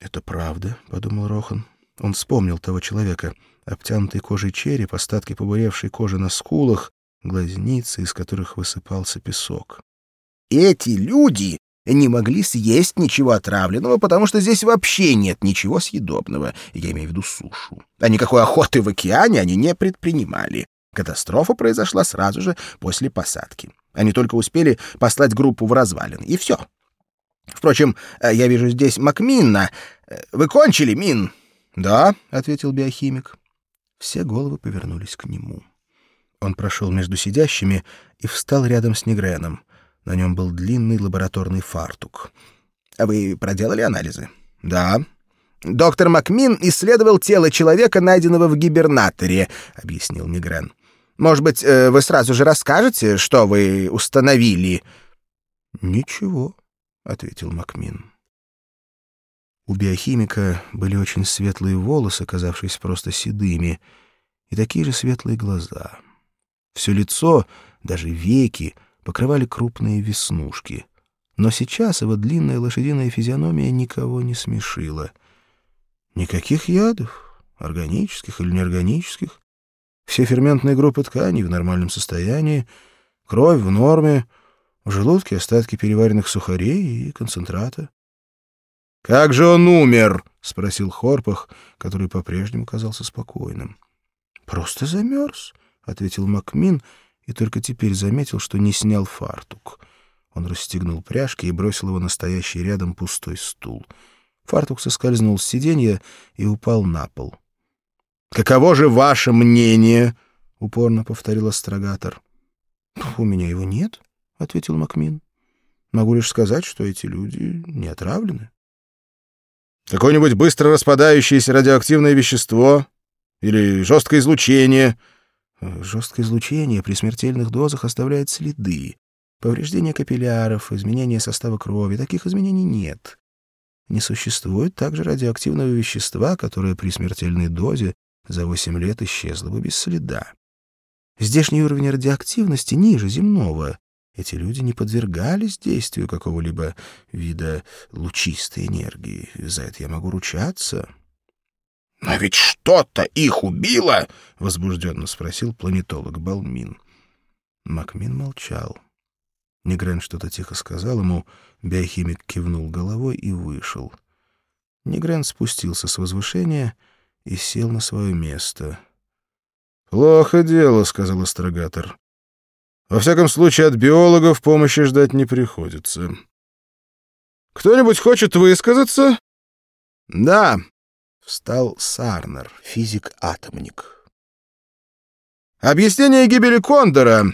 «Это правда», — подумал Рохан. Он вспомнил того человека. Обтянутый кожей череп, остатки побуревшей кожи на скулах, глазницы, из которых высыпался песок. «Эти люди не могли съесть ничего отравленного, потому что здесь вообще нет ничего съедобного, я имею в виду сушу. А никакой охоты в океане они не предпринимали. Катастрофа произошла сразу же после посадки. Они только успели послать группу в развалины, и все. Впрочем, э, я вижу здесь Макминна. Э, вы кончили, Мин? Да, ответил биохимик. Все головы повернулись к нему. Он прошел между сидящими и встал рядом с Негреном. На нем был длинный лабораторный фартук. А вы проделали анализы? Да. Доктор Макмин исследовал тело человека, найденного в гибернаторе, объяснил Негрен. Может быть, э, вы сразу же расскажете, что вы установили? Ничего, ответил Макмин. У биохимика были очень светлые волосы, казавшиеся просто седыми, и такие же светлые глаза. Все лицо, даже веки, покрывали крупные веснушки. Но сейчас его длинная лошадиная физиономия никого не смешила. Никаких ядов, органических или неорганических. Все ферментные группы тканей в нормальном состоянии, кровь в норме, в желудке остатки переваренных сухарей и концентрата. «Как же он умер?» — спросил Хорпах, который по-прежнему казался спокойным. «Просто замерз», — ответил Макмин, и только теперь заметил, что не снял фартук. Он расстегнул пряжки и бросил его на стоящий рядом пустой стул. Фартук соскользнул с сиденья и упал на пол. «Каково же ваше мнение?» — упорно повторил астрогатор. «У меня его нет», — ответил Макмин. «Могу лишь сказать, что эти люди не отравлены». «Какое-нибудь быстро распадающееся радиоактивное вещество или жесткое излучение?» «Жесткое излучение при смертельных дозах оставляет следы. Повреждение капилляров, изменение состава крови. Таких изменений нет. Не существует также радиоактивного вещества, которое при смертельной дозе за 8 лет исчезло бы без следа. Здешний уровень радиоактивности ниже земного. Эти люди не подвергались действию какого-либо вида лучистой энергии. За это я могу ручаться. — Но ведь что-то их убило! — возбужденно спросил планетолог Балмин. Макмин молчал. Негрен что-то тихо сказал ему, биохимик кивнул головой и вышел. Негрен спустился с возвышения и сел на свое место. «Плохо дело», — сказал астрогатор. «Во всяком случае, от биологов помощи ждать не приходится». «Кто-нибудь хочет высказаться?» «Да», — встал Сарнер, физик-атомник. «Объяснение гибели Кондора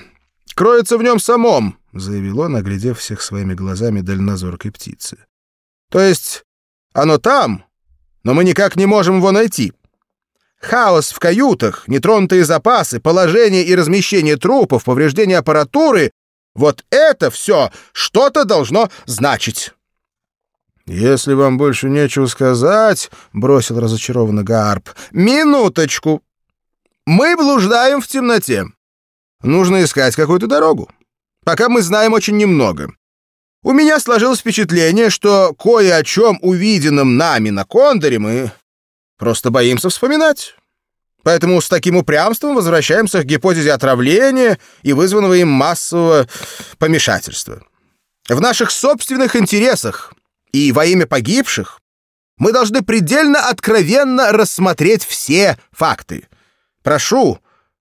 кроется в нем самом», — заявил он, оглядев всех своими глазами дальнозоркой птицы. «То есть оно там, но мы никак не можем его найти». Хаос в каютах, нетронутые запасы, положение и размещение трупов, повреждение аппаратуры — вот это все что-то должно значить. «Если вам больше нечего сказать», — бросил разочарованно Гарп, — «минуточку. Мы блуждаем в темноте. Нужно искать какую-то дорогу. Пока мы знаем очень немного. У меня сложилось впечатление, что кое о чем увиденном нами на Кондоре мы Просто боимся вспоминать. Поэтому с таким упрямством возвращаемся к гипотезе отравления и вызванного им массового помешательства. В наших собственных интересах и во имя погибших мы должны предельно откровенно рассмотреть все факты. Прошу,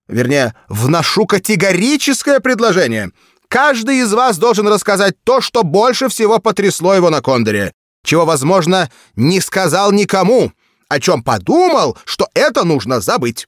вернее, вношу категорическое предложение. Каждый из вас должен рассказать то, что больше всего потрясло его на Кондоре, чего, возможно, не сказал никому — о чем подумал, что это нужно забыть.